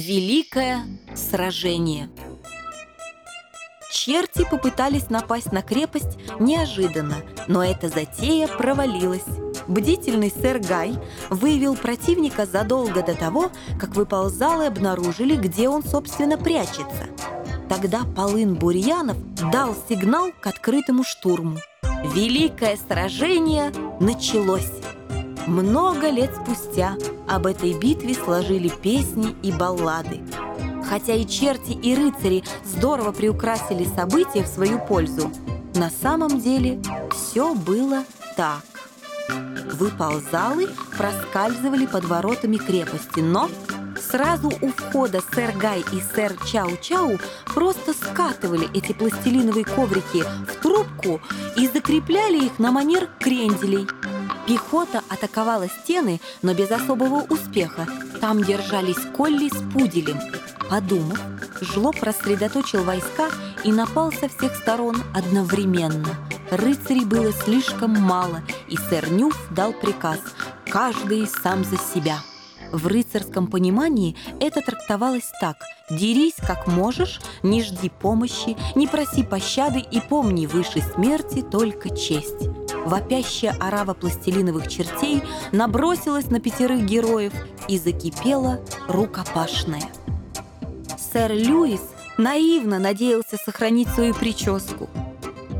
Великое сражение Черти попытались напасть на крепость неожиданно, но эта затея провалилась. Бдительный сэр Гай выявил противника задолго до того, как выползал и обнаружили, где он, собственно, прячется. Тогда Полын Бурьянов дал сигнал к открытому штурму. Великое сражение началось. Много лет спустя об этой битве сложили песни и баллады. Хотя и черти, и рыцари здорово приукрасили события в свою пользу, на самом деле все было так. Выползалы проскальзывали под воротами крепости, но сразу у входа сэр Гай и сэр Чау-Чау просто скатывали эти пластилиновые коврики в трубку и закрепляли их на манер кренделей – Пехота атаковала стены, но без особого успеха. Там держались Колли с Пуделем. Подумав, Жлоб рассредоточил войска и напал со всех сторон одновременно. Рыцарей было слишком мало, и сэр Нюф дал приказ «каждый сам за себя». В рыцарском понимании это трактовалось так «Дерись как можешь, не жди помощи, не проси пощады и помни выше смерти только честь» вопящая орава пластилиновых чертей набросилась на пятерых героев и закипела рукопашная. Сэр Льюис наивно надеялся сохранить свою прическу.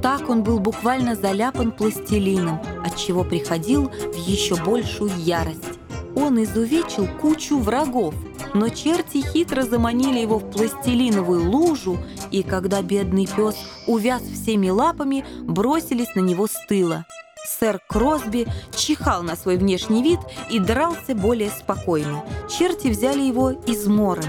Так он был буквально заляпан пластилином, отчего приходил в еще большую ярость. Он изувечил кучу врагов, но черти хитро заманили его в пластилиновую лужу, и когда бедный пес увяз всеми лапами, бросились на него с тыла. Сэр Кросби чихал на свой внешний вид и дрался более спокойно. Черти взяли его измором.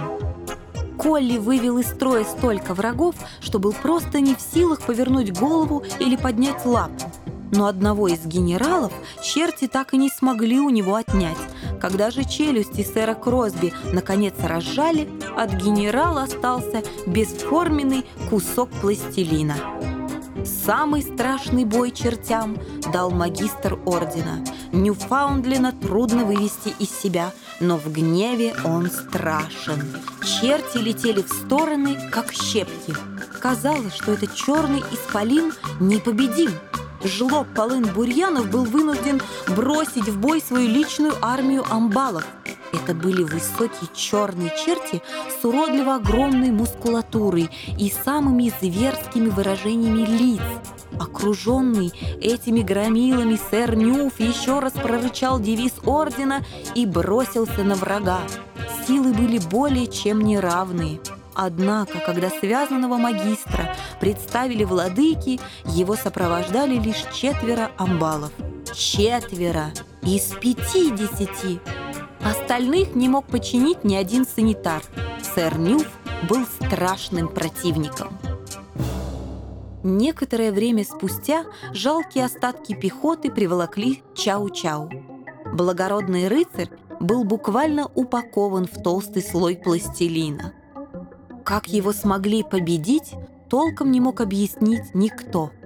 Колли вывел из строя столько врагов, что был просто не в силах повернуть голову или поднять лапу. Но одного из генералов черти так и не смогли у него отнять. Когда же челюсти сэра Кросби наконец разжали, от генерала остался бесформенный кусок пластилина. Самый страшный бой чертям дал магистр ордена. Ньюфаундлина трудно вывести из себя, но в гневе он страшен. Черти летели в стороны, как щепки. Казалось, что этот черный исполин непобедим. Жлоб Полын Бурьянов был вынужден бросить в бой свою личную армию амбалов – это были высокие черные черти с уродливо огромной мускулатурой и самыми зверскими выражениями лиц. Окруженный этими громилами, сэр Нюф еще раз прорычал девиз ордена и бросился на врага. Силы были более чем неравные. Однако, когда связанного магистра представили владыки, его сопровождали лишь четверо амбалов. Четверо из пятидесяти! Остальных не мог починить ни один санитар. Сэр Нюф был страшным противником. Некоторое время спустя жалкие остатки пехоты приволокли Чау-Чау. Благородный рыцарь был буквально упакован в толстый слой пластилина. Как его смогли победить, толком не мог объяснить никто –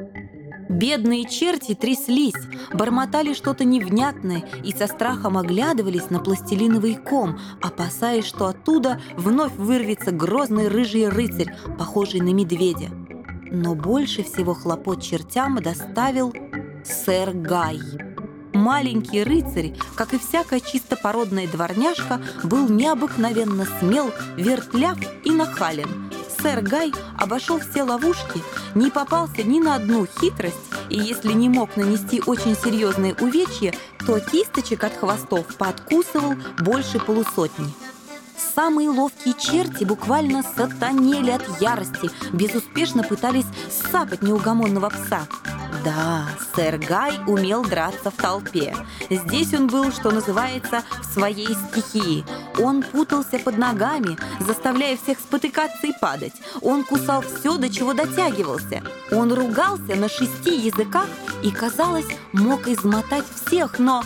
Бедные черти тряслись, бормотали что-то невнятное и со страхом оглядывались на пластилиновый ком, опасаясь, что оттуда вновь вырвется грозный рыжий рыцарь, похожий на медведя. Но больше всего хлопот чертям доставил сэр Гай. Маленький рыцарь, как и всякая чистопородная дворняжка, был необыкновенно смел, вертляв и нахален. Сэр Гай обошел все ловушки, не попался ни на одну хитрость, и если не мог нанести очень серьезные увечья, то кисточек от хвостов подкусывал больше полусотни. Самые ловкие черти буквально сатанели от ярости, безуспешно пытались сапать неугомонного пса – да, сэр Гай умел драться в толпе. Здесь он был, что называется, в своей стихии. Он путался под ногами, заставляя всех спотыкаться и падать. Он кусал все, до чего дотягивался. Он ругался на шести языках и, казалось, мог измотать всех, но...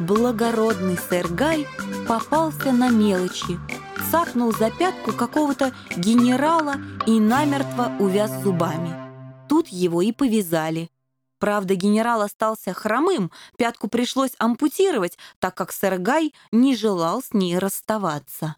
Благородный сэр Гай попался на мелочи, цапнул за пятку какого-то генерала и намертво увяз зубами. Тут его и повязали. Правда, генерал остался хромым, пятку пришлось ампутировать, так как сэр Гай не желал с ней расставаться.